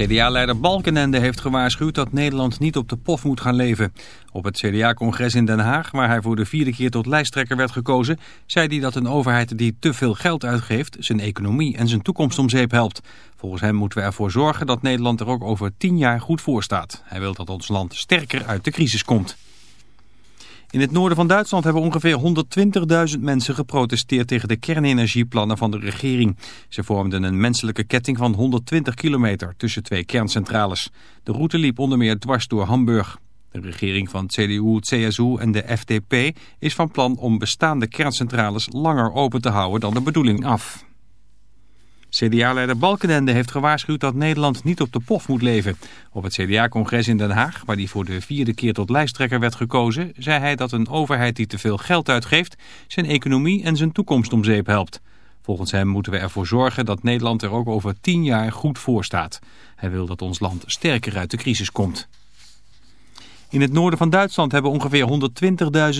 CDA-leider Balkenende heeft gewaarschuwd dat Nederland niet op de pof moet gaan leven. Op het CDA-congres in Den Haag, waar hij voor de vierde keer tot lijsttrekker werd gekozen... zei hij dat een overheid die te veel geld uitgeeft... zijn economie en zijn toekomst om zeep helpt. Volgens hem moeten we ervoor zorgen dat Nederland er ook over tien jaar goed voor staat. Hij wil dat ons land sterker uit de crisis komt. In het noorden van Duitsland hebben ongeveer 120.000 mensen geprotesteerd tegen de kernenergieplannen van de regering. Ze vormden een menselijke ketting van 120 kilometer tussen twee kerncentrales. De route liep onder meer dwars door Hamburg. De regering van CDU, CSU en de FDP is van plan om bestaande kerncentrales langer open te houden dan de bedoeling af. CDA-leider Balkenende heeft gewaarschuwd dat Nederland niet op de pof moet leven. Op het CDA-congres in Den Haag, waar hij voor de vierde keer tot lijsttrekker werd gekozen, zei hij dat een overheid die te veel geld uitgeeft zijn economie en zijn toekomst om zeep helpt. Volgens hem moeten we ervoor zorgen dat Nederland er ook over tien jaar goed voor staat. Hij wil dat ons land sterker uit de crisis komt. In het noorden van Duitsland hebben ongeveer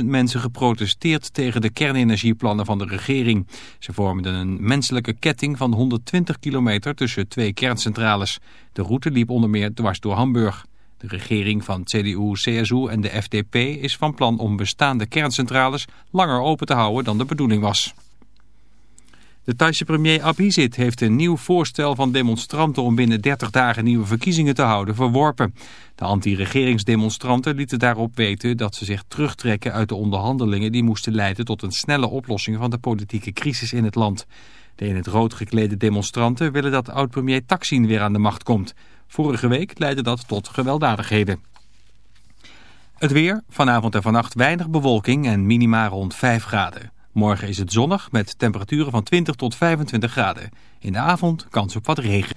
120.000 mensen geprotesteerd tegen de kernenergieplannen van de regering. Ze vormden een menselijke ketting van 120 kilometer tussen twee kerncentrales. De route liep onder meer dwars door Hamburg. De regering van CDU, CSU en de FDP is van plan om bestaande kerncentrales langer open te houden dan de bedoeling was. De Thaise premier Abhisit heeft een nieuw voorstel van demonstranten om binnen 30 dagen nieuwe verkiezingen te houden verworpen. De anti-regeringsdemonstranten lieten daarop weten dat ze zich terugtrekken uit de onderhandelingen die moesten leiden tot een snelle oplossing van de politieke crisis in het land. De in het rood geklede demonstranten willen dat oud-premier Taksin weer aan de macht komt. Vorige week leidde dat tot gewelddadigheden. Het weer, vanavond en vannacht weinig bewolking en minima rond 5 graden. Morgen is het zonnig met temperaturen van 20 tot 25 graden. In de avond kans op wat regen.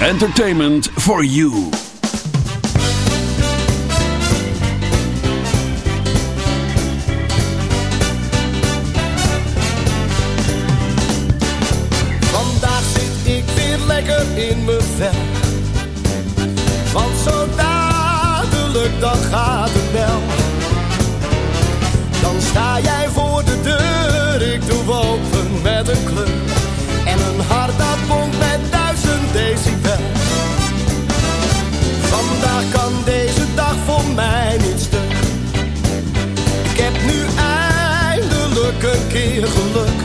entertainment for you. Vandaag zit ik weer lekker in mijn vel. Want zo dadelijk dan gaat het bel. Dan sta jij voor de deur, ik doe open met een kleur. Keer geluk.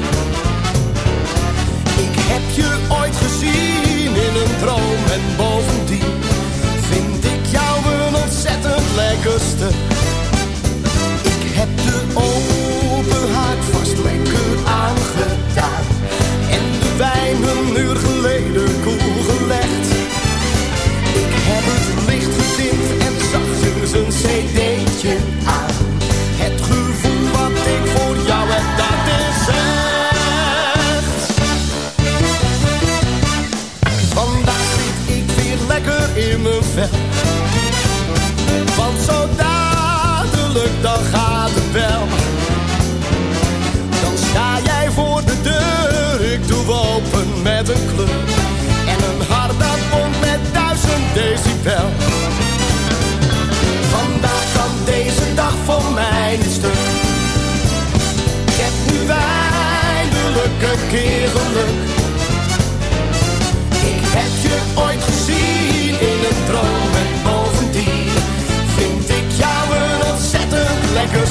Ik heb je ooit gezien in een droom en bovendien decibel. Vandaag kan deze dag voor mij niet stuk. Ik heb nu eindelijk een keer geluk. Ik heb je ooit gezien in een droom en bovendien vind ik jou een ontzettend lekker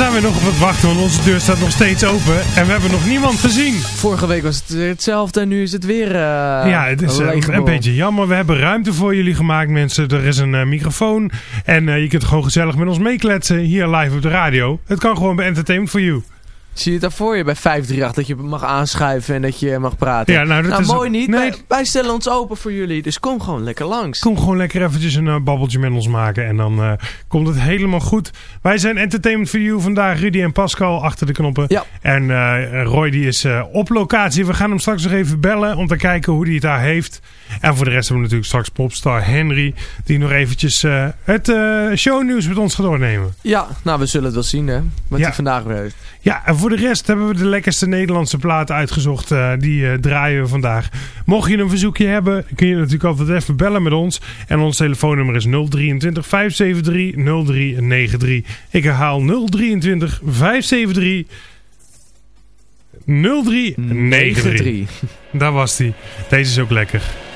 zijn we nog op het wachten, want onze deur staat nog steeds open. En we hebben nog niemand gezien. Vorige week was het weer hetzelfde en nu is het weer uh, ja, het is uh, een beetje jammer. We hebben ruimte voor jullie gemaakt, mensen. Er is een uh, microfoon. En je kunt gewoon gezellig met ons meekletsen hier live op de radio. Het kan gewoon bij Entertainment for You. Zie je het daar voor je bij 538 dat je mag aanschuiven en dat je mag praten? Ja, nou, dat nou is mooi niet. Nee. Wij, wij, stellen ons open voor jullie, dus kom gewoon lekker langs. Kom gewoon lekker eventjes een uh, babbeltje met ons maken en dan uh, komt het helemaal goed. Wij zijn Entertainment for You vandaag, Rudy en Pascal achter de knoppen. Ja. En uh, Roy die is op locatie. We gaan hem straks nog even bellen om te kijken hoe hij het daar heeft. En voor de rest hebben we natuurlijk straks popstar Henry die nog eventjes het shownieuws met ons gaat doornemen. Ja, nou we zullen het wel zien hè, wat ja. hij vandaag weer heeft. Ja, en voor de rest hebben we de lekkerste Nederlandse platen uitgezocht. Uh, die uh, draaien we vandaag. Mocht je een verzoekje hebben, kun je natuurlijk altijd even bellen met ons. En ons telefoonnummer is 023 573 0393. Ik herhaal 023 573 0393. Daar was die. Deze is ook lekker.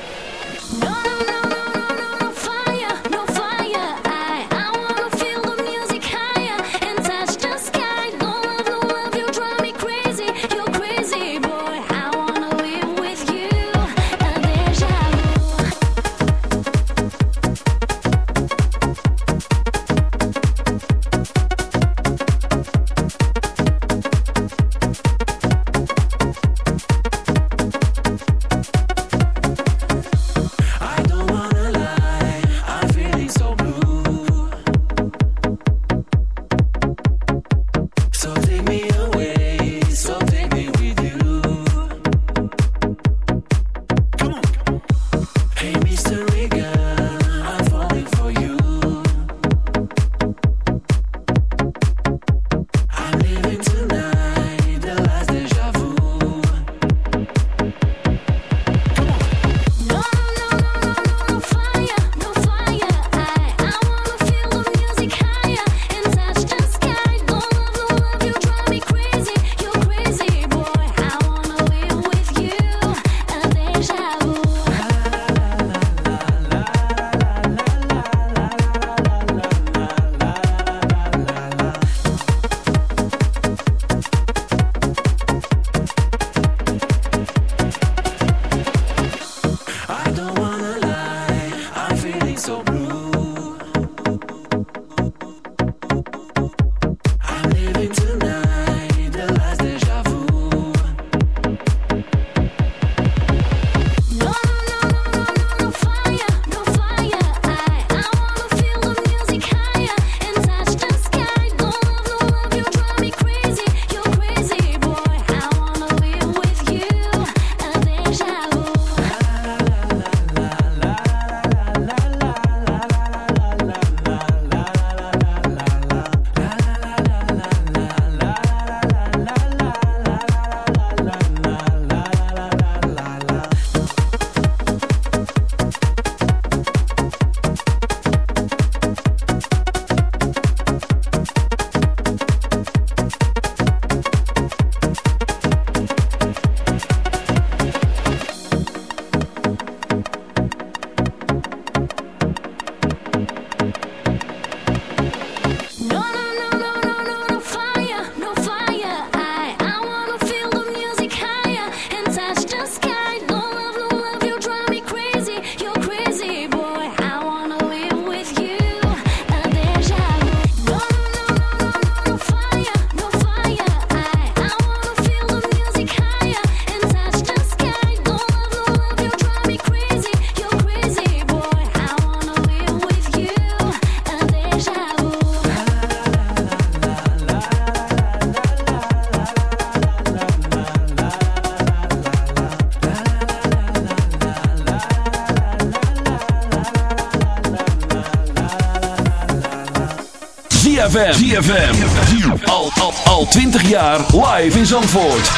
ZFM. ZFM. Al, al, al 20 jaar live in Zandvoort.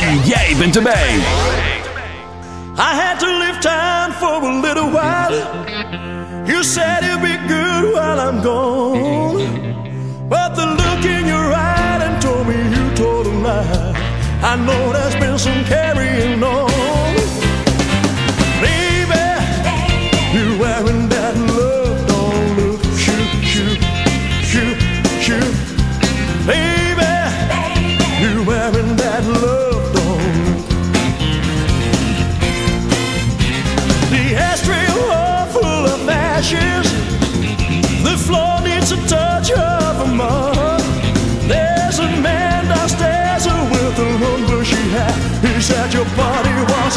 En jij bent erbij. I had to leave town for a little while. You said it'd be good while I'm gone. But the look in your eye and told me you told a lie. I know there's been some carrying on. Body was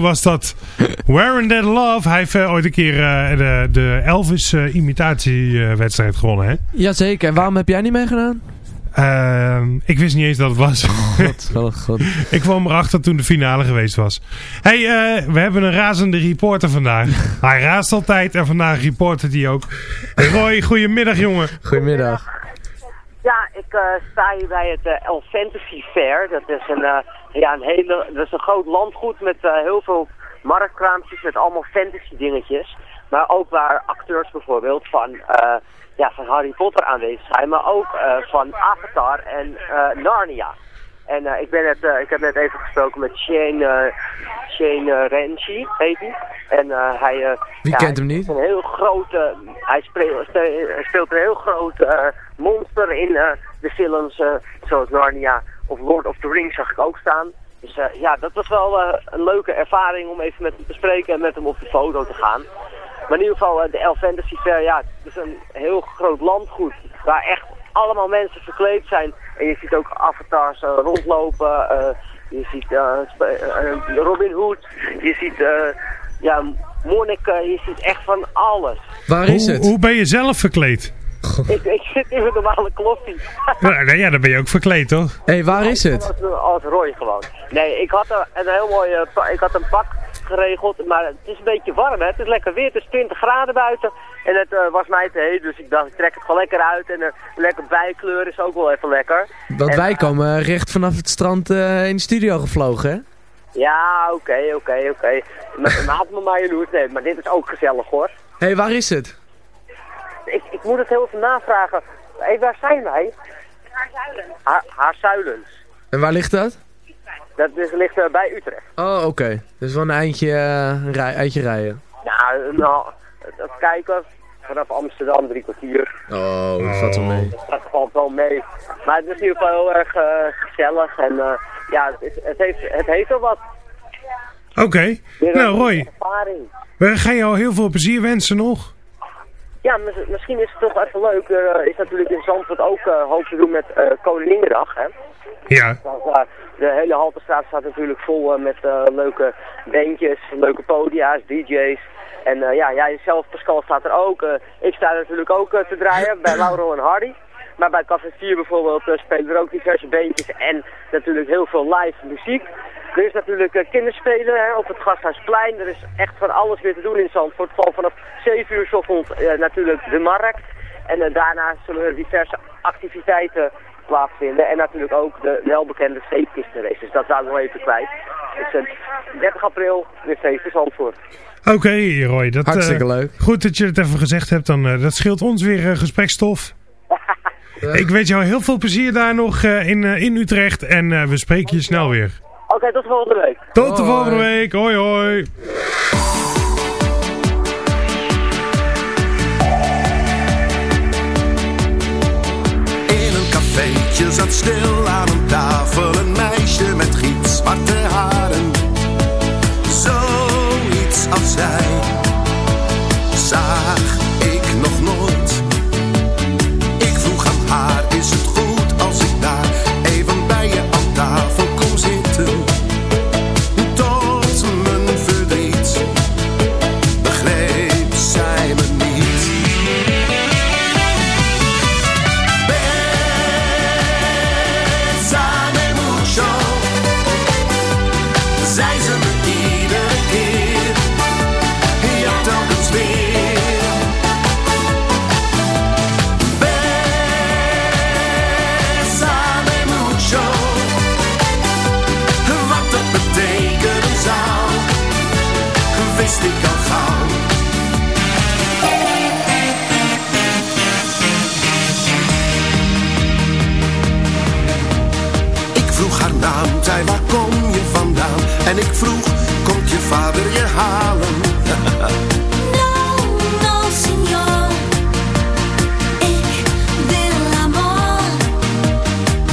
was dat. Wearing That Love. Hij heeft eh, ooit een keer eh, de, de Elvis eh, imitatiewedstrijd gewonnen. Hè? Jazeker, en waarom heb jij niet meegedaan? Ehm, ik wist niet eens dat het was. God, god, god. ik kwam erachter toen de finale geweest was. hey, eh, we hebben een razende reporter vandaag. hij raast altijd en vandaag reportert hij ook. Roy, goedemiddag jongen. Goedemiddag. Eh, sta hier bij het eh, El Fantasy Fair. Dat is een, eh, ja, een, hele, dat is een groot landgoed met heel veel marktkraampjes met allemaal fantasy dingetjes. Maar ook waar acteurs bijvoorbeeld van, ja, van Harry Potter aanwezig zijn, maar ook van Avatar en Narnia. En ik, ben net, ik heb net even gesproken met Shane, Shane Renchi, heet hij. En hij... Wie ja, kent hem hij niet? is Een heel grote, hij speelt, speelt een heel groot monster in eh, de films, eh, zoals Narnia of Lord of the Rings zag ik ook staan. Dus eh, ja, dat was wel eh, een leuke ervaring om even met hem te spreken en met hem op de foto te gaan. Maar in ieder geval, eh, de El Fantasy Fair, ja, het is een heel groot landgoed waar echt allemaal mensen verkleed zijn. En je ziet ook avatars eh, rondlopen, eh, je ziet Robin Hood, je ziet eh, ja, monniken, je ziet echt van alles. Waar is hoe, het? hoe ben je zelf verkleed? ik, ik zit in mijn normale kloffie. Ja, nee, ja, dan ben je ook verkleed toch? Hé, hey, waar is het? Als, als Roy gewoon. Nee, ik had een, een heel mooi, eh, ik had een pak geregeld, maar het is een beetje warm hè. Het is lekker weer, het is 20 graden buiten. En het eh, was mij te heet, dus ik dacht ik trek het gewoon lekker uit. En eh, een lekker bijkleur is ook wel even lekker. Want En, wij eh, komen recht vanaf het strand eh, in de studio gevlogen, hè? Ja, oké, oké, oké. Maar Maat me maar jaloers, nee, maar dit is ook gezellig hoor. Hé, hey, waar is het? Ik, ik moet het heel even navragen. Hé, waar zijn wij? Haar, Haarzuilens. En waar ligt dat? Dat is, ligt eh, bij Utrecht. Oh, oké. Dus wel een eindje, eh, rij, eindje rijden. Nou, nou, even kijken. vanaf Amsterdam drie kwartier. Oh, dat valt wel mee. Dat valt wel mee. Maar het is in ieder geval heel erg eh, gezellig en eh, ja, het, is, het, heeft, het heeft wel wat. Oké. Nou, Roy, Ervaring. we gaan jou heel veel plezier wensen nog. Ja, mis- misschien is het toch even leuk. Er eh, is natuurlijk in Zandvoort ook eh, hoop te doen met Koninginnedag, hè. Ja. Want, eh, de hele Haltestraat staat natuurlijk vol met leuke bandjes, leuke podia's, DJ's. En ja, jij zelf, Pascal, staat er ook. Ik sta er natuurlijk ook te draaien bij Laurel en Hardy. Maar bij Café 4 bijvoorbeeld eh, spelen er ook diverse bandjes en natuurlijk heel veel live muziek. Er is natuurlijk eh, kinderspelen hè, op het Gasthuisplein. Er is echt van alles weer te doen in Zandvoort. Van vanaf 7 uur 's ochtends eh, natuurlijk de markt. En eh, daarna zullen er diverse activiteiten plaatsvinden. En natuurlijk ook de welbekende zeekistenrace. Dus dat zou ik nog even kwijt. Dus eh, 30 april weer in Zandvoort. Oké, Roy. Dat, Hartstikke leuk. Goed dat je het even gezegd hebt. Dan, eh, dat scheelt ons weer gesprekstof. Ik wens jou heel veel plezier daar nog eh, in, eh, in Utrecht. En eh, we spreken je snel weer. Oké, tot de volgende week. Tot de volgende week. Hoi hoi. In een cafeetje zat stil aan een tafel een meisje met gitzwarte haren. Zoiets als zij naam, zei waar kom je vandaan? En ik vroeg, komt je vader je halen? No, no, signor. Ik wil amor.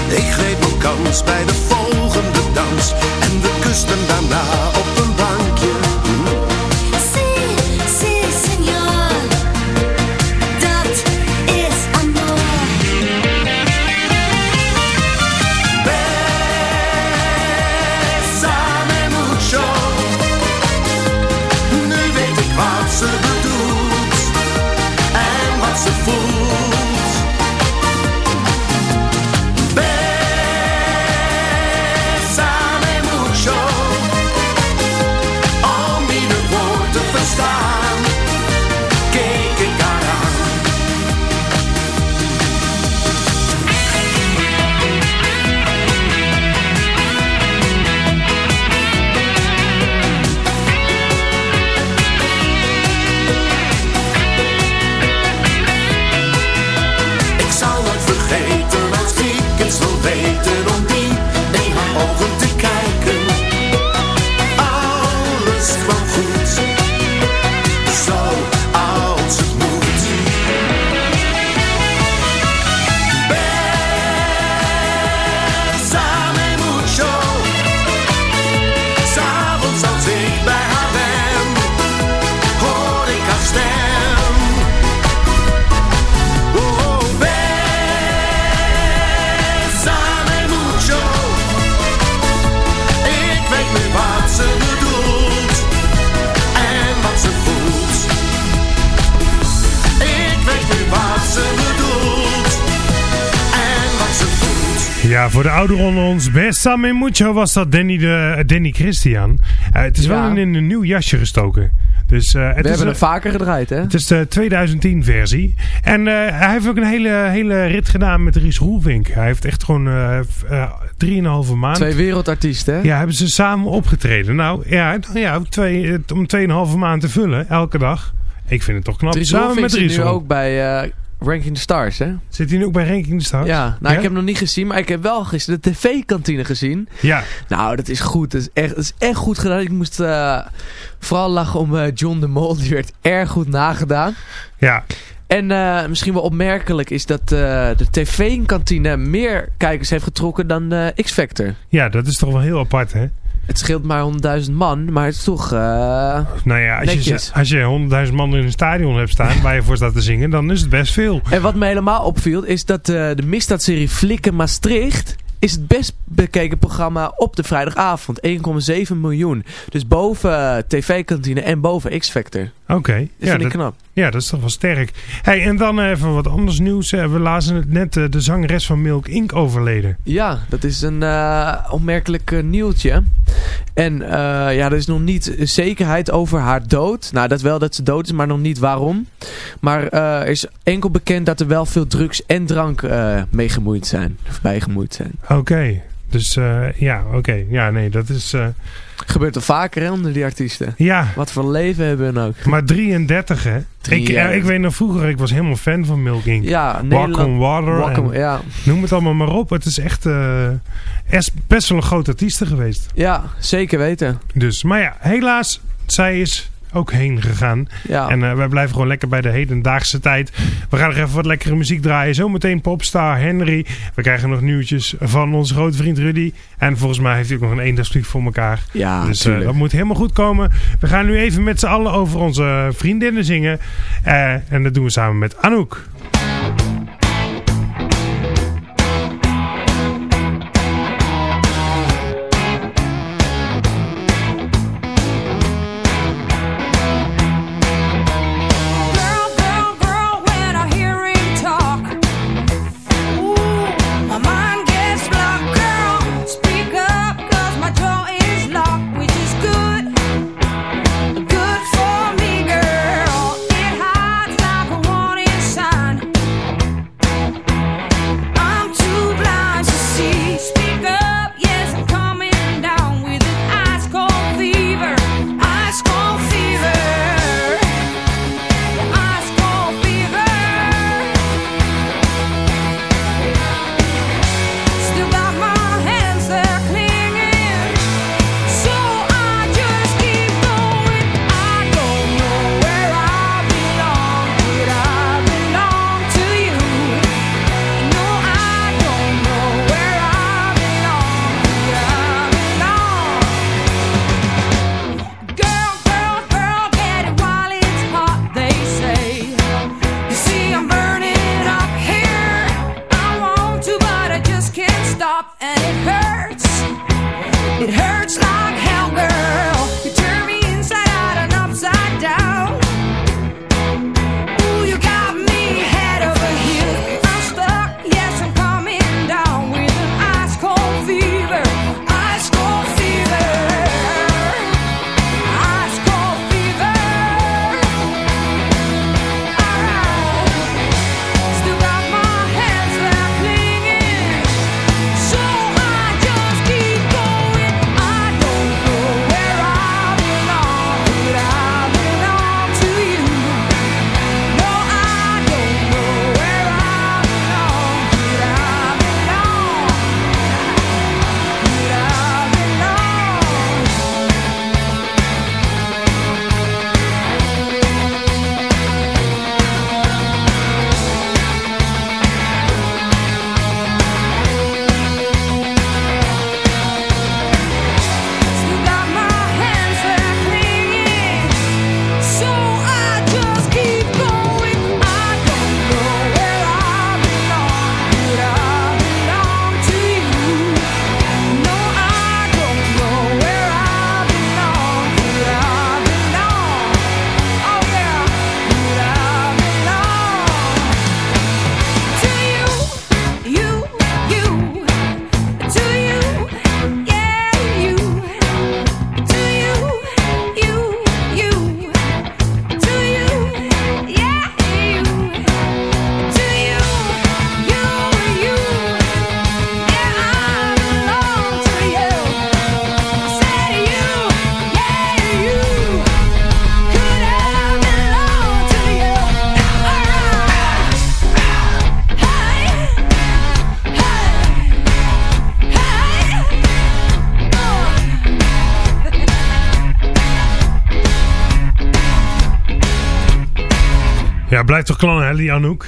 Ik greep mijn kans bij de volgende dans En we kusten daarna op Ja, voor de ouderen onder ons, Besame Mucho was dat Danny, de, Danny Christian. Eh, het is wel in, in een nieuw jasje gestoken. Dus, eh, het We is hebben hem vaker gedraaid, hè? Het is de 2010 versie. En eh, hij heeft ook een hele, hele rit gedaan met Ries Roelvink. Hij heeft echt gewoon eh v- eh, drieënhalve maand. Twee wereldartiesten, hè? Ja, hebben ze samen opgetreden. Nou ja, nou ja twee, eh, om 2,5 maand te vullen, elke dag. Ik vind het toch knap. Dries samen met Ries nu ook bij eh, Ranking the Stars, hè? Zit hij nu ook bij Ranking the Stars? Ja, nou Ja? ik heb hem nog niet gezien, maar ik heb wel gisteren de tv-kantine gezien. Ja. Nou, dat is goed. Dat is echt, dat is echt goed gedaan. Ik moest eh, vooral lachen om eh, John de Mol. Die werd erg goed nagedaan. Ja. En eh, misschien wel opmerkelijk is dat de tv-kantine meer kijkers heeft getrokken dan X-Factor. Ja, dat is toch wel heel apart, hè? Het scheelt maar 100.000 man, maar het is toch eh, Nou ja, als je, als je 100.000 man in een stadion hebt staan waar je voor staat te zingen, dan is het best veel. En wat me helemaal opviel is dat eh, de misdaadserie Flikken Maastricht is het best bekeken programma op de vrijdagavond. 1,7 miljoen. Dus boven eh, TV-kantine en boven X-Factor. Oké. Dat Ja, vind ik dat, knap. Ja, dat is toch wel sterk. Hey, en dan even wat anders nieuws. Eh, We lazen het net, eh, de zangeres van Milk Inc. overleden. Ja, dat is een eh, opmerkelijk nieuwtje. En ja, er is nog niet zekerheid over haar dood. Nou, dat wel dat ze dood is, maar nog niet waarom. Maar er is enkel bekend dat er wel veel drugs en drank mee gemoeid zijn. Of bijgemoeid zijn. Oké. Dus eh, ja, oké. Ja, nee, dat is... eh, Gebeurt er vaker hè, onder die artiesten. ja, Wat voor leven hebben hun ook. maar 33 hè. Ik, 33. eh, ik weet nog vroeger, ik was helemaal fan van Milk Inc. Ja, Walk Nederland... on Water. Walk on- en ja. Noem het allemaal maar op. Het is echt best wel een groot artieste geweest. ja, zeker weten. Dus, maar ja, helaas, zij is ook heen gegaan. Ja. En eh, wij blijven gewoon lekker bij de hedendaagse tijd. We gaan nog even wat lekkere muziek draaien. Zometeen popstar Henry. We krijgen nog nieuwtjes van onze grote vriend Rudy. En volgens mij heeft hij ook nog een eendagsvlieg voor elkaar. ja, dus eh, dat moet helemaal goed komen. We gaan nu even met z'n allen over onze vriendinnen zingen. Eh, en dat doen we samen met Anouk. Ja, blijft toch klannen, hè, die Anouk?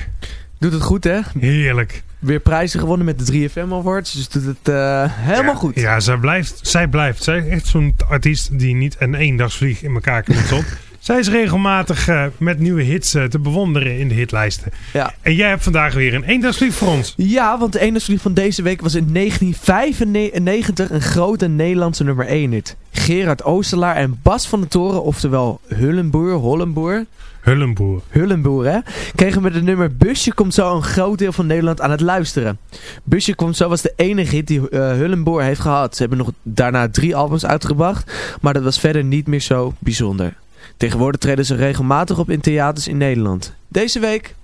Doet het goed, hè? Heerlijk. Weer prijzen gewonnen met de 3FM Awards. Dus doet het eh, helemaal goed. Ja, zij blijft. Zij blijft. Zij is echt zo'n artiest die niet een eendagsvlieg in elkaar knutselt. zij is regelmatig eh, met nieuwe hits eh, te bewonderen in de hitlijsten. Ja. En jij hebt vandaag weer een eendagsvlieg voor ons. Ja, want de eendagsvlieg van deze week was in 1995 een grote Nederlandse nummer 1 hit. Gerard Oosterlaar en Bas van de Toren, oftewel Hullenboer, Hollenboer, Hullenboer. Hullenboer hè, kregen met het nummer Busje komt zo een groot deel van Nederland aan het luisteren. Busje komt zo was de enige hit die eh, Hullenboer heeft gehad. Ze hebben nog daarna drie albums uitgebracht, maar dat was verder niet meer zo bijzonder. Tegenwoordig treden ze regelmatig op in theaters in Nederland. Deze week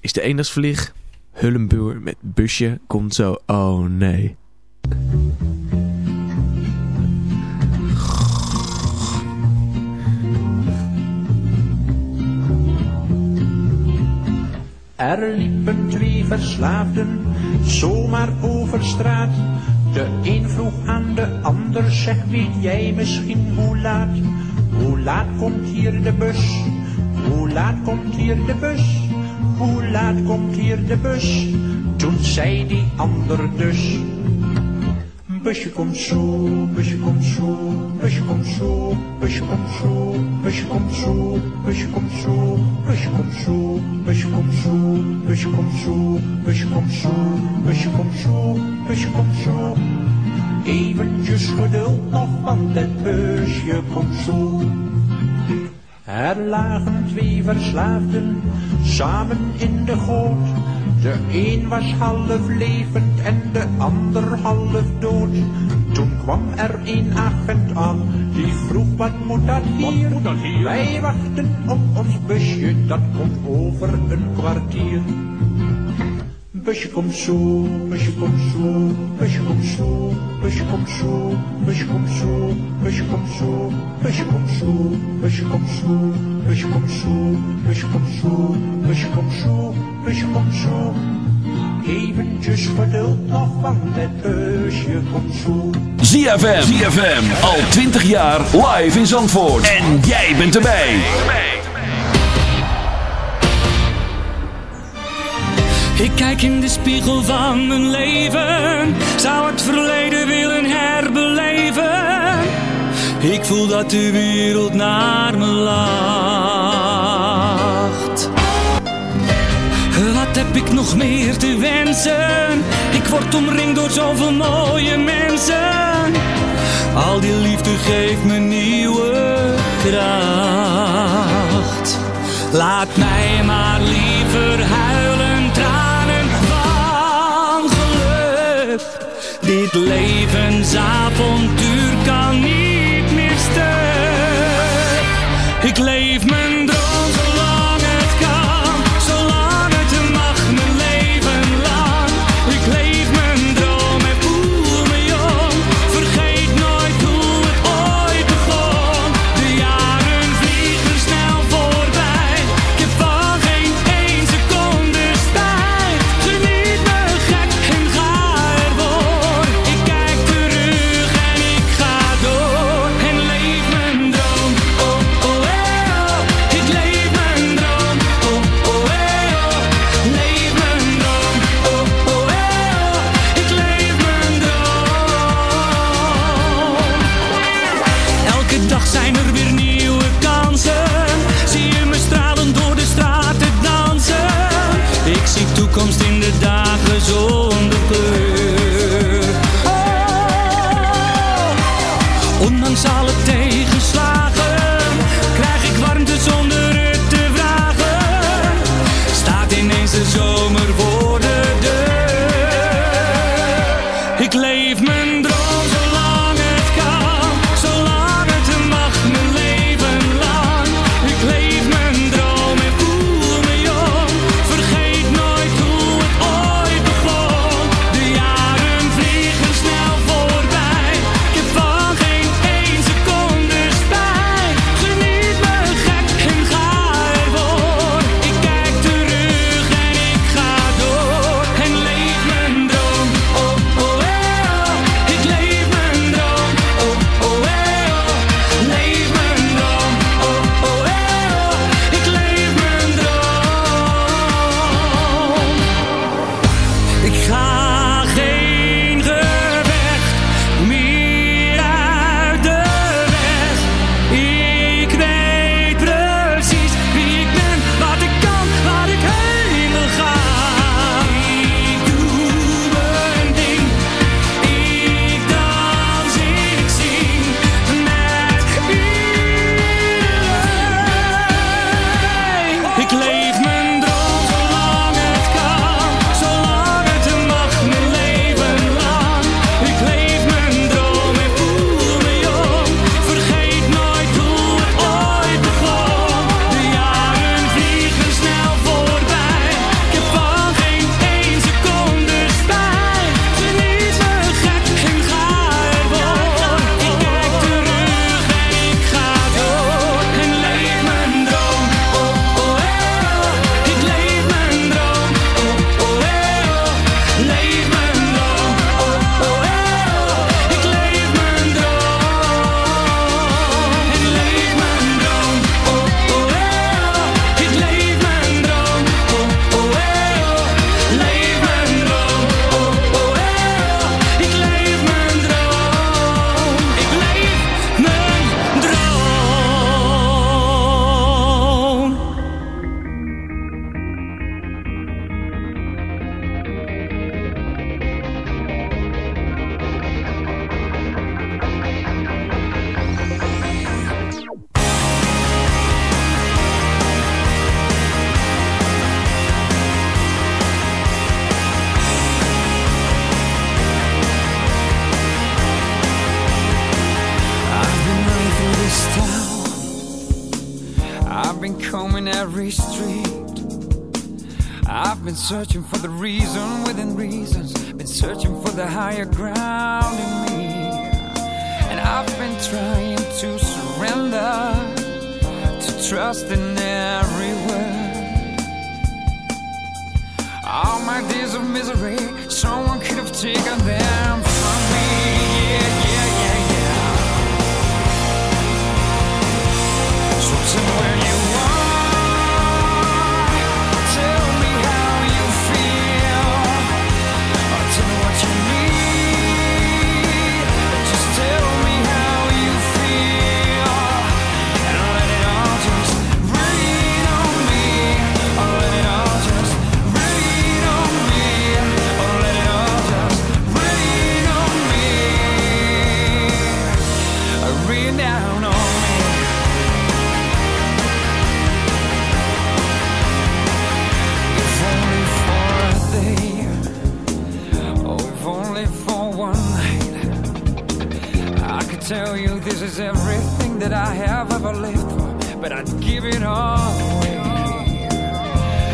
is de eendagsvlieg Hullenboer met Busje komt zo. Oh nee. Er liepen twee verslaafden zomaar over straat. De een vroeg aan de ander, zeg weet jij misschien hoe laat? Hoe laat komt hier de bus? Hoe laat komt hier de bus? Hoe laat komt hier de bus? Toen zei die ander dus. Busje komt zo, busje komt zo, busje komt zo, busje komt zo, busje komt zo, busje komt zo, busje komt zo, busje komt zo, busje komt zo, busje komt zo, busje komt zo, busje komt zo. Eventjes geduld nog, want het busje komt zo. Er lagen twee verslaafden samen in de goot. De een was half levend en de ander half dood. Toen kwam er een agent aan, die vroeg wat moet dat hier? Wij wachten op ons busje, dat komt over een kwartier. Busje komt zo, busje komt zo, busje komt zo, busje komt zo, busje komt zo, busje komt zo, busje komt zo, busje komt zo, busje komt zo, busje komt zo, busje komt zo, busje komt zo. Eventjes geduld nog, want het busje komt zo. ZFM. ZFM. Al 20 jaar live in Zandvoort. En jij bent erbij. Ik kijk in de spiegel van mijn leven, zou het verleden willen herbeleven. Ik voel dat de wereld naar me lacht. Wat heb ik nog meer te wensen? Ik word omringd door zoveel mooie mensen. Al die liefde geeft me nieuwe kracht. Laat het levensavontuur. Misery, someone could have taken them is everything that I have ever lived for, but I'd give it all away.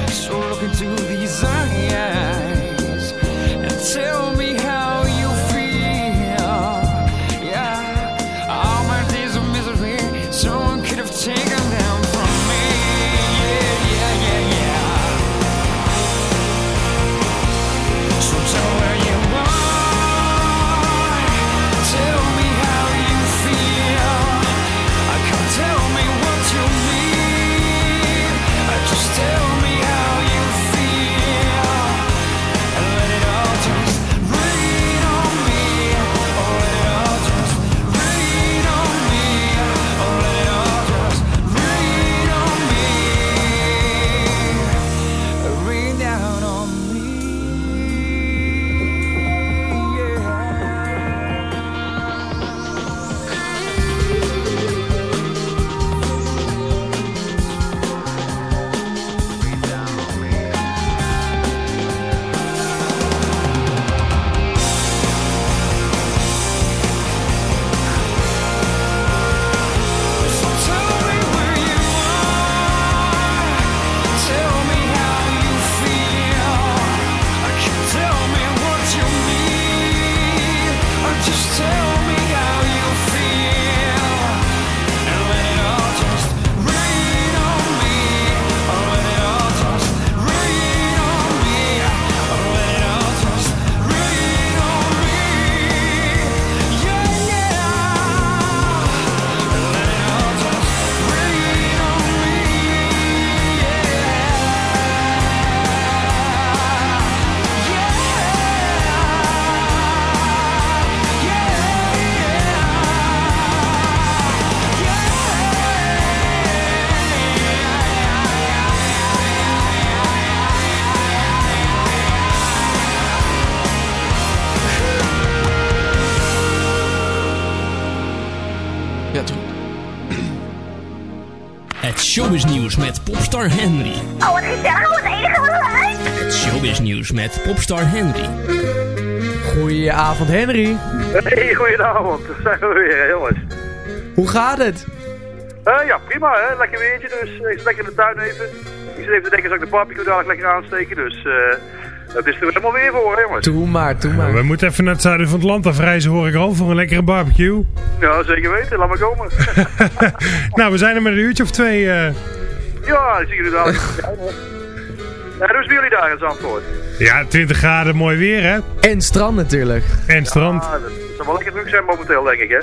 So look into these eyes and tell me popstar Henry. Oh, wat gezellig. Wat enige wat leuk. Het showbiznieuws met popstar Henry. Goedenavond, Henry. Hey, goedenavond. Daar zijn we weer, jongens. Hoe gaat het? Eh, ja, prima, hè. Lekker weertje, dus ik zit lekker in de tuin even. Ik zit even te denken, zal ik de barbecue dadelijk lekker aansteken, dus... eh dat is er helemaal weer voor, hè, jongens. Doe maar, doe maar. We moeten even naar het zuiden van het land afreizen, hoor ik al, voor een lekkere barbecue. Ja, zeker weten. Laat maar komen. nou, we zijn er met een uurtje of twee. eh. Ja, dat zie je er dadelijk. Ja, hoe is bij jullie daar in Zandvoort? Ja, 20 graden, mooi weer, hè? En strand natuurlijk. En strand. Ah, dat zal wel lekker druk zijn momenteel, denk ik, hè?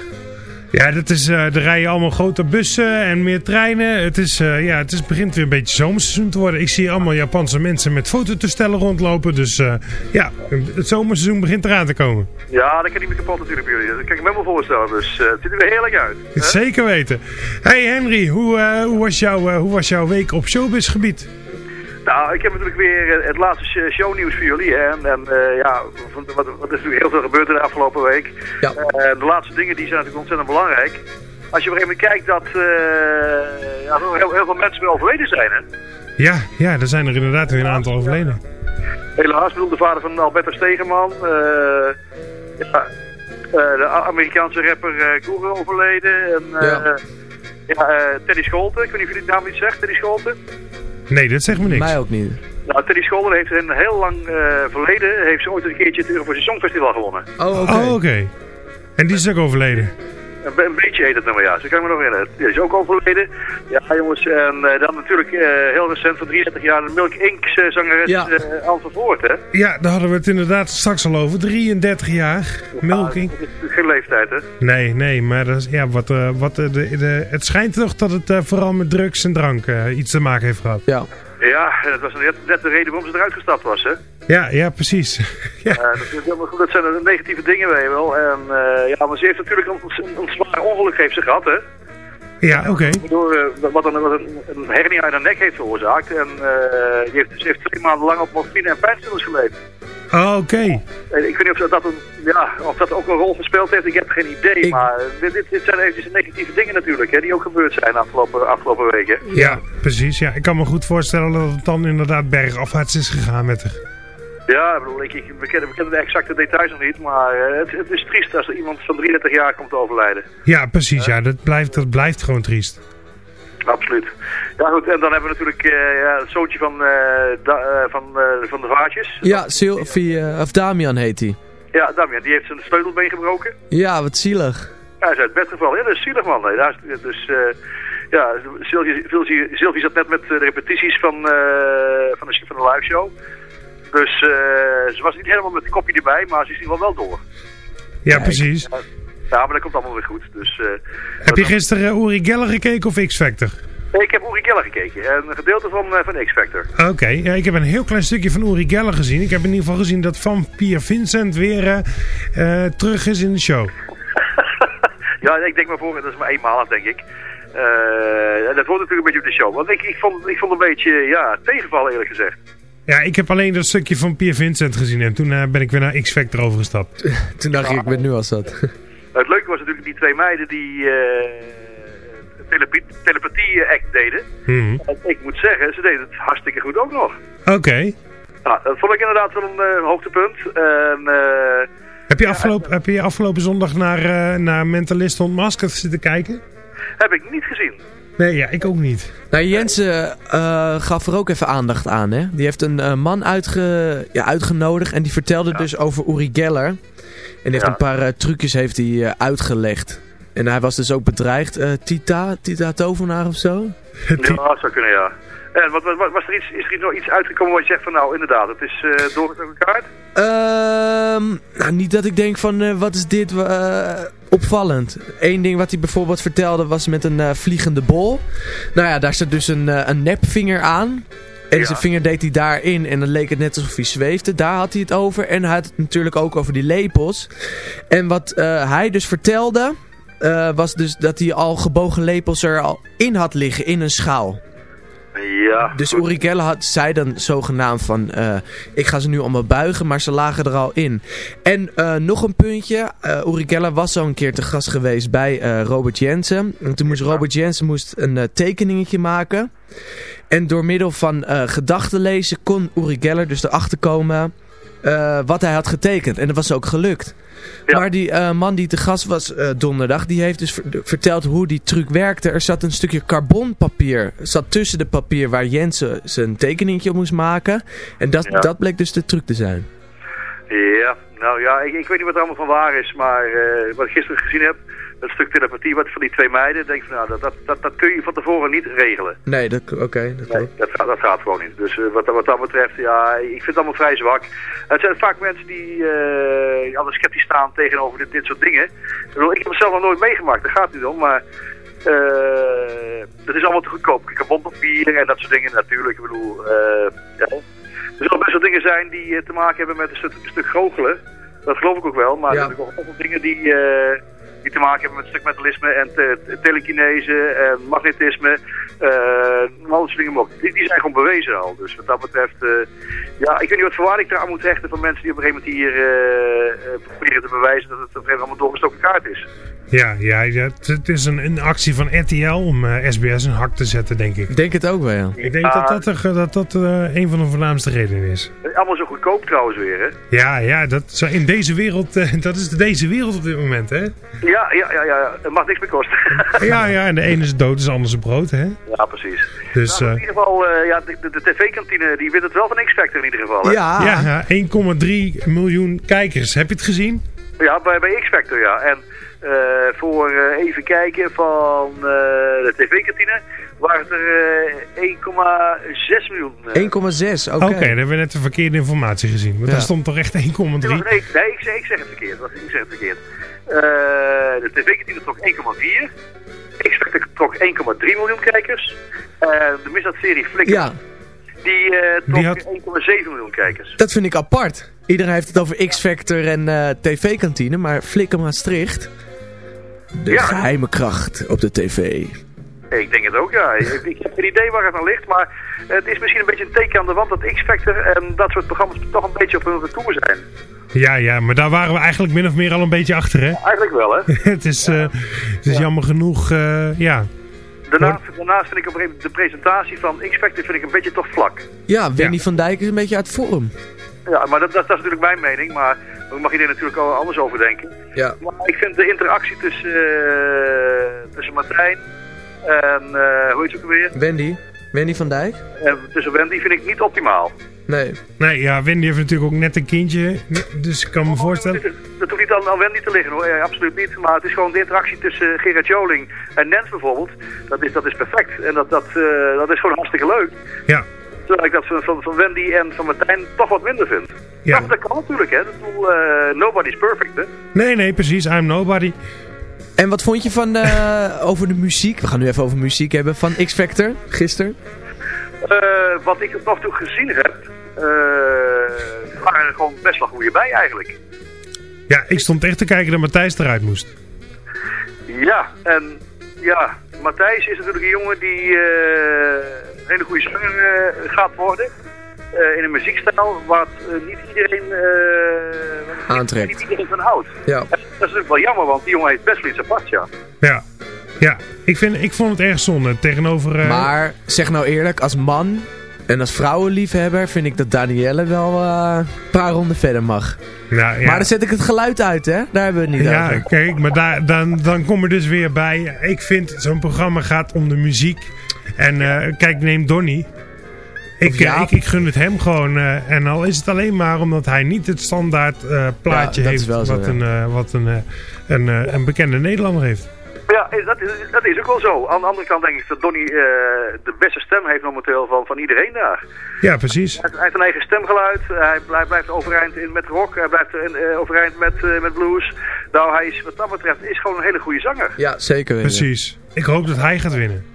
Ja, dat is, eh, er rijden allemaal grote bussen en meer treinen. Het, is, eh, ja, het is, begint weer een beetje zomerseizoen te worden. Ik zie allemaal Japanse mensen met fototoestellen rondlopen. Dus eh, ja, het zomerseizoen begint eraan te komen. Ja, dat kan niet meer kapot natuurlijk bij jullie. Dat kan ik me wel voorstellen. Dus het ziet er weer heerlijk uit. hè? Zeker weten. Hey Henry, hoe, hoe, was jouw, hoe was jouw week op showbizgebied? Nou, ik heb natuurlijk weer eh, het laatste sh- shownieuws voor jullie. Hè? En, eh, ja, wat, wat is natuurlijk heel veel gebeurd de afgelopen week. Ja. Eh, de laatste dingen die zijn natuurlijk ontzettend belangrijk. Als je op een gegeven moment kijkt dat eh, ja, er heel, heel veel mensen weer overleden zijn. Hè? Ja, ja, er zijn er inderdaad weer een aantal overleden. Helaas, bedoel de vader van Alberto Stegeman. ja, de Amerikaanse rapper Google overleden. En, Ja. Ja, Teddy Scholten, ik weet niet of jullie de naam iets zegt, Teddy Scholten. Nee, dat zegt me niks. Mij ook niet. Nou, Teddy Scholten heeft in een heel lang eh, verleden, heeft ze ooit een keertje het Eurovisie Songfestival gewonnen. Oh, oké. Oh, oké. En die is ook overleden. Een, een beetje heet het nummer, ja. Zo kan ik me nog herinneren. Die is ook overleden. Ja, jongens. En eh, dan natuurlijk eh, heel recent, van 33 jaar, de Milk Inc. eh, zangeres Ja. eh Voort, hè? Ja, daar hadden we het inderdaad straks al over. 33 jaar. Milking. Dat is geen leeftijd, hè? Nee, nee, maar dat is, ja, wat, eh, wat, de, de, het schijnt toch dat het eh, vooral met drugs en drank eh, iets te maken heeft gehad. Ja. Ja, dat was net, net de reden waarom ze eruit gestapt was, hè? Ja, ja, precies. Ja. dat, is helemaal goed, dat zijn negatieve dingen, weet je wel. En uh, ja, maar ze heeft natuurlijk een, een, een zwaar ongeluk heeft ze gehad, hè? Ja, oké. Waardoor uh, wat, een, wat een, een hernia uit haar nek heeft veroorzaakt. En uh, die heeft, ze heeft twee maanden lang op morfine en pijnstillers geleden. Oh, oké. Ik weet niet of dat, een, ja, of dat ook een rol gespeeld heeft, ik heb geen idee. Ik... Maar dit, dit, dit zijn eventjes negatieve dingen natuurlijk, hè, die ook gebeurd zijn de afgelopen, afgelopen weken. Ja, precies. Ja. Ik kan me goed voorstellen dat het dan inderdaad bergafwaarts is gegaan met haar. Ja, ik bedoel, ik, ik, we, kennen, we kennen de exacte details nog niet, maar uh, het, het, is triest als er iemand van 33 jaar komt te overlijden. Ja, precies. Ja, dat blijft, dat blijft gewoon triest. Absoluut. Ja goed, en dan hebben we natuurlijk uh, ja, het zoontje van, uh, da, van, van de vaartjes. Ja, Sylvie, of Damian heet hij. Ja, Damian, die heeft zijn sleutelbeen gebroken. Ja, wat zielig. Ja, hij is uit bed gevallen. Ja, dat is zielig man. Nee, daar is, dus ja, Sylvie, Sylvie, Sylvie zat net met de repetities van, van, de, van de live show. Dus uh, ze was niet helemaal met het kopje erbij, maar ze is in ieder geval wel door. Ja, precies. Ja, maar dat komt allemaal weer goed. Dus, uh, heb je gisteren Uri Geller gekeken of X-Factor? Ik heb Uri Geller gekeken. Een gedeelte van, van X-Factor. Oké, okay. ja, ik heb een heel klein stukje van Uri Geller gezien. Ik heb in ieder geval gezien dat Van Pier Vincent weer terug is in de show. ja, ik denk maar voor, dat is maar eenmalig denk ik. Uh, dat hoort natuurlijk een beetje op de show. Want ik, ik, vond, ik vond een beetje ja, tegenvallen eerlijk gezegd. Ja, ik heb alleen dat stukje van Pierre Vincent gezien en toen uh, ben ik weer naar X-Factor overgestapt. toen dacht ik, ik ben nu al zat. het leuke was natuurlijk die twee meiden die uh, telepathie-act deden. Hmm. En ik moet zeggen, ze deden het hartstikke goed ook nog. Oké. Okay. Nou, dat vond ik inderdaad wel een uh, hoogtepunt. En, uh, heb, je afgelopen, heb je afgelopen zondag naar, uh, naar Mentalist Ontmaskerd zitten kijken? Heb ik niet gezien. Nee, ja, ik ook niet. Nou, Jensen uh, gaf er ook even aandacht aan, hè. Die heeft een uh, man uitge ja, uitgenodigd en die vertelde ja. dus over Uri Geller. En die heeft ja. een paar uh, trucjes heeft hij, uitgelegd. En hij was dus ook bedreigd. Tita, Tita Tovenaar of zo? Ja, dat zou kunnen, ja. En wat, wat, was er iets, is er iets, nog iets uitgekomen wat je zegt van nou inderdaad, het is uh, doorgetrokken kaart? Um, nou, niet dat ik denk van uh, wat is dit uh, opvallend. Eén ding wat hij bijvoorbeeld vertelde was met een vliegende bol. Nou ja, daar zat dus een, een nepvinger aan. En ja. zijn vinger deed hij daarin en dan leek het net alsof hij zweefde. Daar had hij het over. En hij had het natuurlijk ook over die lepels. En wat hij dus vertelde was dus dat hij al gebogen lepels er al in had liggen in een schaal. Ja. Dus Uri Geller had, zei dan zogenaamd van, uh, ik ga ze nu allemaal buigen, maar ze lagen er al in. En uh, nog een puntje, uh, Uri Geller was al een keer te gast geweest bij Robert Jensen. En toen moest Robert Jensen moest een tekeningetje maken. En door middel van gedachten lezen kon Uri Geller dus erachter komen wat hij had getekend. En dat was ook gelukt. Ja. Maar die uh, man die te gast was uh, donderdag, die heeft dus ver verteld hoe die truc werkte. Er zat een stukje carbonpapier zat tussen de papier waar Jensen zijn tekeningetje op moest maken. En dat, ja. dat bleek dus de truc te zijn. Ja, nou ja, ik, ik weet niet wat er allemaal van waar is, maar wat ik gisteren gezien heb, dat stuk telepathie wat van die twee meiden, denk van nou, dat, dat, dat, dat kun je van tevoren niet regelen. Nee, dat, oké. Okay, dat, nee, dat, gaat, dat gaat gewoon niet. Dus uh, wat, wat dat betreft, ja, ik vind het allemaal vrij zwak. Het zijn vaak mensen die uh, altijd sceptisch staan tegenover dit, dit soort dingen. Ik, bedoel, ik heb het zelf nog nooit meegemaakt, daar gaat het niet om, maar uh, dat is allemaal te goedkoop. Carbonpapier en dat soort dingen natuurlijk. Ik bedoel, ja. Er zullen best wel dingen zijn die te maken hebben met een stuk, een stuk goochelen. Dat geloof ik ook wel, maar ja. er zijn ook veel dingen die die te maken hebben met stuk metalisme en te, te telekinese en magnetisme. Uh, al soort dingen. Die, die, zijn gewoon bewezen al. Dus wat dat betreft, uh, ja, ik weet niet wat ik daar aan moet hechten van mensen die op een gegeven moment hier uh, proberen te bewijzen dat het op een gegeven moment allemaal doorgestoken kaart is. Ja, ja, ja het is een, een actie van RTL om SBS een hak te zetten, denk ik. Ik denk het ook wel, ja. Ik denk dat dat, er, dat, dat een van de voornaamste redenen is. Allemaal zo goedkoop trouwens weer, hè? Ja, ja, dat, zo in deze wereld, dat is deze wereld op dit moment, hè? Ja, Ja, ja, ja, ja. Het mag niks meer kosten. Ja, ja, en de ene is dood, is de ander is brood, hè? ja, precies. Dus, Nou, eh, in ieder geval, eh, ja, de, de, de tv-kantine, die wint het wel van X-Factor in ieder geval. Hè? Ja. ja, ja, 1,3 miljoen kijkers. Heb je het gezien? Ja, bij, bij X-Factor, ja. En eh, voor eh, even kijken van eh, de tv-kantine waren er eh, 1,6 miljoen. eh. 1,6, Oké, oké. dan hebben we net de verkeerde informatie gezien. Want Ja. daar stond toch echt 1,3. Nee, nee, nee, ik, zeg, ik zeg het verkeerd. Ik zeg het verkeerd. Eh, de tv-kantine trok 1,4. X-Factor trok 1,3 miljoen kijkers. Eh, de misdaadserie Flikker, Ja, die eh, trok Die had- 1,7 miljoen kijkers. dat vind ik apart. Iedereen heeft het over X-Factor en eh, tv-kantine, maar Flikker Maastricht... De Ja. geheime kracht op de tv. Ik denk het ook, ja. Ik, ik heb geen idee waar het aan ligt, maar het is misschien een beetje een teken aan de wand dat X-Factor en dat soort programma's toch een beetje op hun retour zijn. Ja, ja, maar daar waren we eigenlijk min of meer al een beetje achter, hè? Eigenlijk wel, hè. het is, eh, het is jammer genoeg, eh, ja. Daarnaast, daarnaast vind ik op een gegeven moment de presentatie van X-Factor vind ik een beetje toch vlak. Ja, Wendy van Dijk is een beetje uit vorm. Ja, maar dat, dat, dat is natuurlijk mijn mening, maar daar mag iedereen natuurlijk al anders over denken. Ja. Maar ik vind de interactie tussen, eh, tussen Martijn en, eh, hoe heet ze ook alweer? Wendy? Wendy van Dijk? En tussen Wendy vind ik niet optimaal. Nee. Nee, ja, Wendy heeft natuurlijk ook net een kindje, dus ik kan me voorstellen... Dat hoeft niet aan, aan Wendy te liggen hoor, ja, absoluut niet. Maar het is gewoon de interactie tussen Gerard Joling en Nens bijvoorbeeld. Dat is, dat is perfect en dat, dat, eh, dat is gewoon hartstikke leuk. Ja. Terwijl ik dat van, van, van Wendy en van Martijn toch wat minder vind. Ja. Dat, dat kan natuurlijk hè. Bedoel, eh, nobody's perfect hè. Nee, nee, precies, I'm nobody. En wat vond je van eh, over de muziek? We gaan nu even over muziek hebben van X-Factor, gisteren. Eh, wat ik tot nog toe gezien heb, waren er gewoon best wel goede bij eigenlijk. Ja, ik stond echt te kijken dat Matthijs eruit moest. Ja, en ja, Matthijs is natuurlijk een jongen die eh, een hele goede zanger eh, gaat worden. Eh, in een muziekstijl wat eh, niet iedereen eh, Aantrekt. niet iedereen van houdt. Ja. Dat is natuurlijk wel jammer, want die jongen heeft best wel iets apart, ja. Ja, ja. Ik, vind, ik vond het erg zonde tegenover... eh, Maar zeg nou eerlijk, als man en als vrouwenliefhebber vind ik dat Danielle wel eh, een paar ronden verder mag. ja, ja. Maar dan zet ik het geluid uit, hè? Daar hebben we het niet Ja, over. kijk, maar daar, dan, dan kom er dus weer bij. Ik vind, zo'n programma gaat om de muziek. En eh, kijk, neem Donny. Ik, eh, ik, ik gun het hem gewoon. en al is het alleen maar omdat hij niet het standaard plaatje Ja, heeft. zo, wat ja. een, wat een, een, een bekende Nederlander heeft. Ja, dat is, dat is ook wel zo. Aan de andere kant denk ik dat Donny eh, de beste stem heeft momenteel van, van iedereen daar. Ja, precies. Hij heeft- hij heeft een eigen stemgeluid. Hij blijft, blijft overeind in, met rock. Hij blijft eh, overeind met, eh, met blues. Nou, hij is wat dat betreft is gewoon een hele goede zanger. Ja, zeker weten. Precies. Ik hoop dat hij gaat winnen.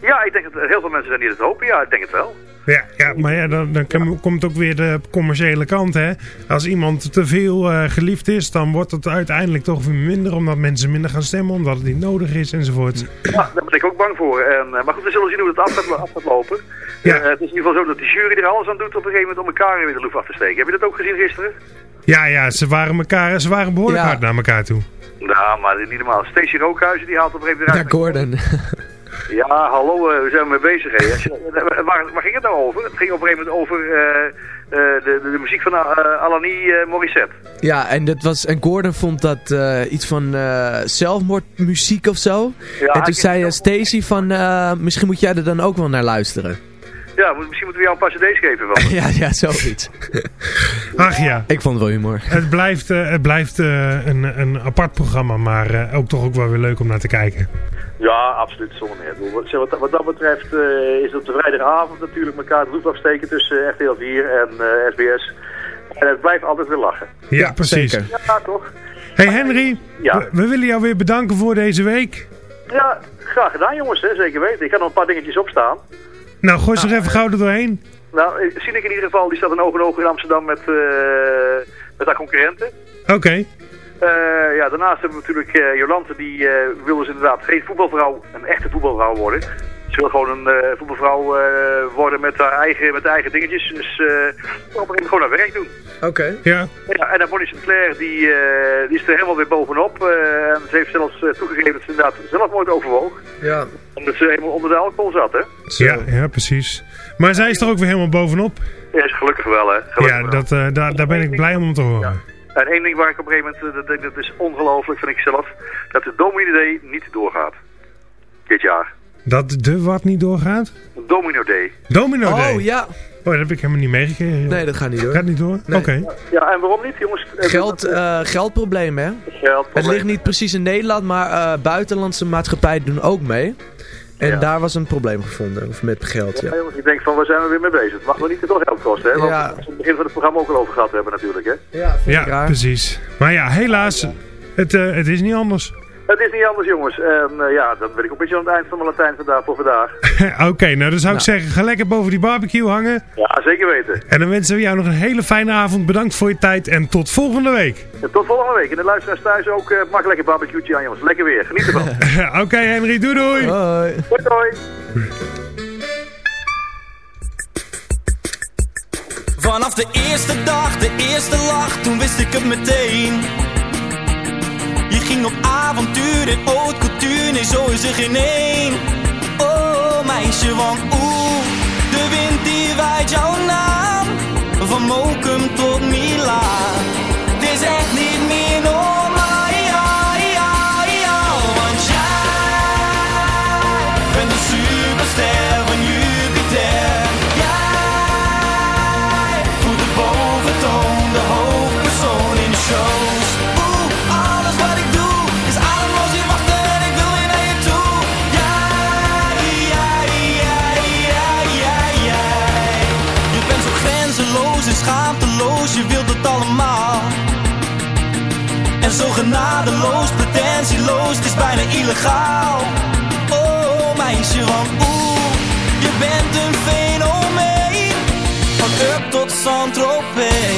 Ja, ik denk dat heel veel mensen daar niet het hopen. Ja, ik denk het wel. Ja, ja maar ja, dan, dan kom- komt ook weer de commerciële kant. Hè? Als iemand te veel eh, geliefd is, dan wordt het uiteindelijk toch weer minder. Omdat mensen minder gaan stemmen, omdat het niet nodig is enzovoort. Ja, daar ben ik ook bang voor. En, eh, maar goed, we zullen zien hoe het af gaat, af gaat lopen. Ja. Eh, het is in ieder geval zo dat de jury er alles aan doet op een gegeven moment om elkaar weer de loef af te steken. Heb je dat ook gezien gisteren? Ja, ja, ze waren, elkaar, ze waren behoorlijk Ja. hard naar elkaar toe. Nou, maar niet normaal. Stacey Rookhuizen die haalt op een gegeven Ja, moment eruit. Gordon. Ja, hallo, eh, we zijn mee bezig. Hè. Eh, waar, waar ging het nou over? Het ging op een gegeven moment over eh, de, de, de muziek van uh, Alanie Morissette. Ja, en, dat was, en Gordon vond dat iets van zelfmoordmuziek of zo. Ja, en toen zei Stacy van, misschien moet jij er dan ook wel naar luisteren. Ja, misschien moeten we jou een paar cd's geven van. ja, ja, zoiets. Ach ja, Ik vond het wel humor. het blijft, eh, het blijft eh, een, een apart programma, maar eh, ook toch ook wel weer leuk om naar te kijken. Ja, absoluut, zonder meer. Wat, wat, wat dat betreft eh, is het op de vrijdagavond natuurlijk elkaar de loef afsteken tussen eh, RTL 4 en eh, SBS. En het blijft altijd weer lachen. Ja, precies. zeker. Ja, toch? Hey Henry, Ja. we, we willen jou weer bedanken voor deze week. Ja, graag gedaan jongens, hè, zeker weten. Ik ga nog een paar dingetjes opstaan. Nou, gooi ze er even gauw er doorheen. Nou, zie ik in ieder geval, die staat een oog in oog in Amsterdam met, eh, met haar concurrenten. Oké. Eh, ja, daarnaast hebben we natuurlijk eh, Jolante, die wil dus inderdaad geen voetbalvrouw, een echte voetbalvrouw worden. Ze wil gewoon een eh, voetbalvrouw eh, worden met haar eigen, met haar eigen dingetjes. Dus eh op een gegeven moment gewoon haar werk doen. Oké. Ja. Ja, en dan Bonnie Sinclair, die, eh, die is er helemaal weer bovenop. eh, en ze heeft zelfs toegegeven dat ze inderdaad zelfmoord overwoog. Ja. Omdat ze helemaal onder de alcohol zat, hè. Ja, ja, precies. Maar zij is er ook weer helemaal bovenop. Ja, is gelukkig wel, hè. Gelukkig Ja, dat, eh, daar, daar ben ik blij om te horen. En één ding waar ik op een gegeven moment, dat, dat is ongelooflijk, vind ik zelf, dat de Domino Day niet doorgaat. Dit jaar. Dat de wat niet doorgaat? Domino Day. Domino Day. Oh, ja. Oh, dat heb ik helemaal niet meegekregen. joh. Nee, dat gaat niet door. Gaat niet door? Nee. Oké. Ja, en waarom niet, jongens? Eh, Geld, eh, geldprobleem, hè? Geld, Het ligt niet precies in Nederland, maar eh, buitenlandse maatschappijen doen ook mee. En Ja. daar was een probleem gevonden, of met geld, ja. Ja, jongens, ik denk van, waar zijn we weer mee bezig? Het mag wel niet te veel geld kosten, hè? Want Ja. we het begin van het programma ook al over gehad hebben natuurlijk, hè? Ja, Ja, precies. Maar ja, helaas, het, eh, het is niet anders. Het is niet anders, jongens. En eh, ja, dan ben ik een beetje aan het eind van mijn Latijn vandaag voor vandaag. Oké, nou dan zou ik zeggen, ga lekker boven die barbecue hangen. Ja, zeker weten. En dan wensen we jou nog een hele fijne avond. Bedankt voor je tijd en tot volgende week. En tot volgende week. En de luisteraars thuis ook, eh mag lekker barbecue aan, jongens. Lekker weer. Geniet ervan. Oké Henry, doei doei. Hoi. Hoi, hoi. Vanaf de eerste dag, de eerste lach, toen wist ik het meteen. Je ging op avontuur in haute couture, nee zo is er geen één. Oh meisje, want oeh, de wind die waait jouw naam. Van Mokum tot Milaan, genadeloos, pretentieloos, het is bijna illegaal. Oh meisje, want oeh, je bent een fenomeen. Van up tot Saint-Tropez,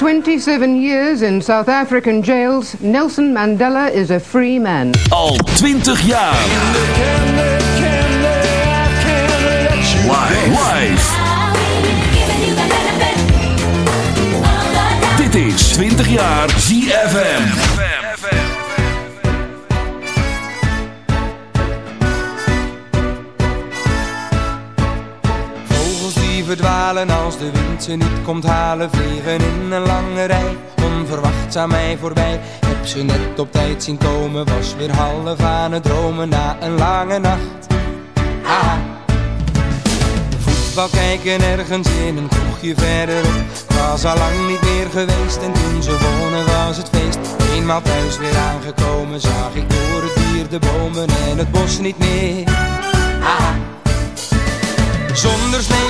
27 years in South African jails, Nelson Mandela is a free man. Al 20 jaar. Dit is 20 jaar ZFM. Verdwalen als de wind ze niet komt halen. Vliegen in een lange rij, onverwachts aan mij voorbij. Heb ze net op tijd zien komen, was weer half aan het dromen na een lange nacht. Voetbal kijken ergens in een kroegje verderop was al lang niet meer geweest en toen ze wonnen was het feest. Eenmaal thuis weer aangekomen zag ik door het dier de bomen en het bos niet meer. Zonder sneetjes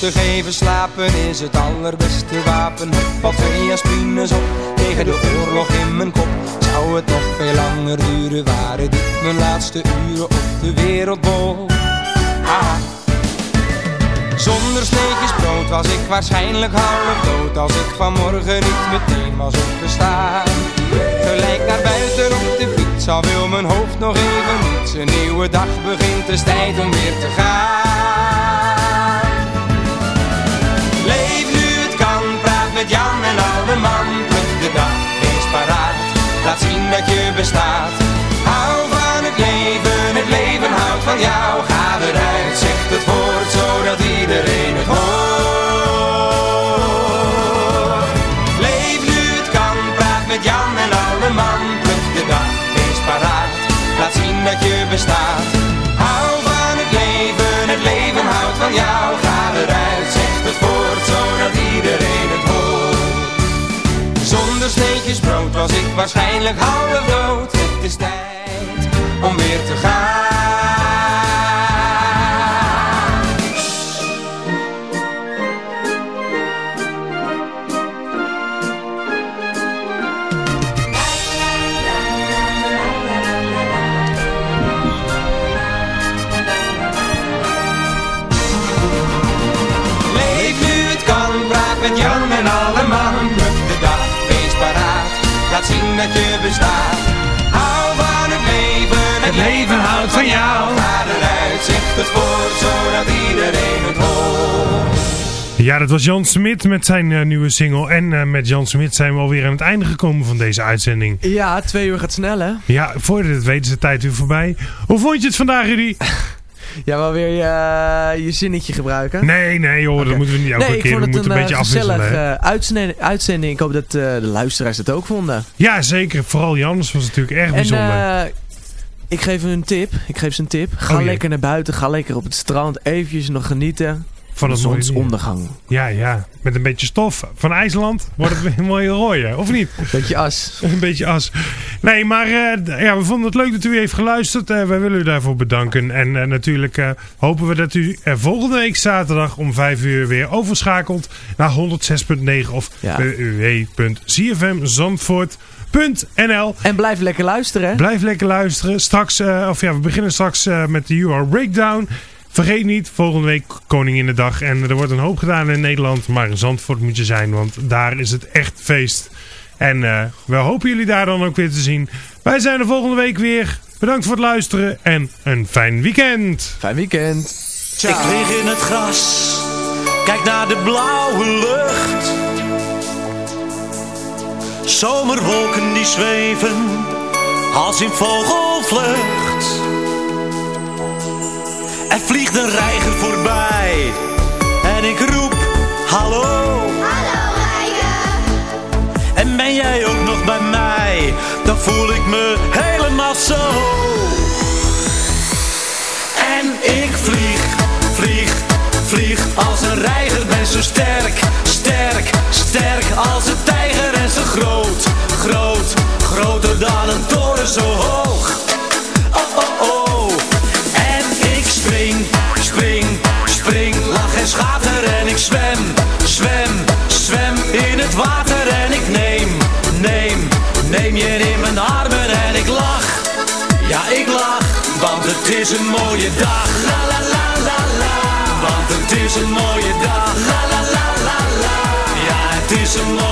Rustig even slapen is het allerbeste wapen. Valt twee op tegen de oorlog in mijn kop. Zou het nog veel langer duren, waren dit mijn laatste uren op de wereldbol. Ah. Zonder sneetjes brood was ik waarschijnlijk half dood Als ik vanmorgen niet meteen was opgestaan. Gelijk naar buiten op de fiets, al wil mijn hoofd nog even niets Een nieuwe dag begint, het is tijd om weer te gaan waarschijnlijk half dood Het is tijd om weer te gaan dat je bestaat Hou van het leven, het leven houdt van jou Ga eruit, zeg het woord, zodat iedereen het hoort Ja, dat was Jan Smit met zijn eh, nieuwe single. En eh, met Jan Smit zijn we alweer aan het einde gekomen van deze uitzending. Ja, twee uur gaat snel hè? Ja, voordat het weten is de tijd weer voorbij. Hoe vond je het vandaag, Rudy? Ja, wel weer je, je zinnetje gebruiken. Nee, nee joh, dat moeten we niet elke nee, keer. We moeten een, een beetje eh, afwisselen. gezellig eh, uitzending, uitzending. Ik hoop dat eh, de luisteraars het ook vonden. Ja, zeker. Vooral Jans was natuurlijk erg En bijzonder. eh, ik geef hun een tip. Ik geef ze een tip. Ga Oh, lekker naar buiten. Ga lekker op het strand. Eventjes nog genieten. Van de het zonsondergang. Ja, ja. Met een beetje stof van IJsland wordt het weer een mooie rooie, of niet? Beetje as. een beetje as. Nee, maar eh, ja, we vonden het leuk dat u heeft geluisterd. Eh, wij willen u daarvoor bedanken. En eh, natuurlijk hopen we dat u volgende week zaterdag om 5 uur weer overschakelt naar 106.9 of Ja. www.cfmzandvoort.nl En blijf lekker luisteren. hè? Blijf lekker luisteren. Straks, of ja, we beginnen straks met de UR Breakdown. Vergeet niet, volgende week Koninginnedag. En er wordt een hoop gedaan in Nederland. Maar in Zandvoort moet je zijn, want daar is het echt feest. En eh, we hopen jullie daar dan ook weer te zien. Wij zijn er volgende week weer. Bedankt voor het luisteren en een fijn weekend. Fijn weekend. Ik lig in het gras, kijk naar de blauwe lucht. Zomerwolken die zweven als in vogelvlucht. Er vliegt een reiger voorbij en ik roep hallo. Hallo reiger. En ben jij ook nog bij mij, dan voel ik me helemaal zo. En ik vlieg, vlieg, vlieg als een reiger. Ben zo sterk, sterk, sterk als een tijger. En zo groot, groot, groter dan een toren zo hoog. is een mooie dag. La la la la la. Want het is een mooie dag. La la la la la. Ja, het is een mooie dag.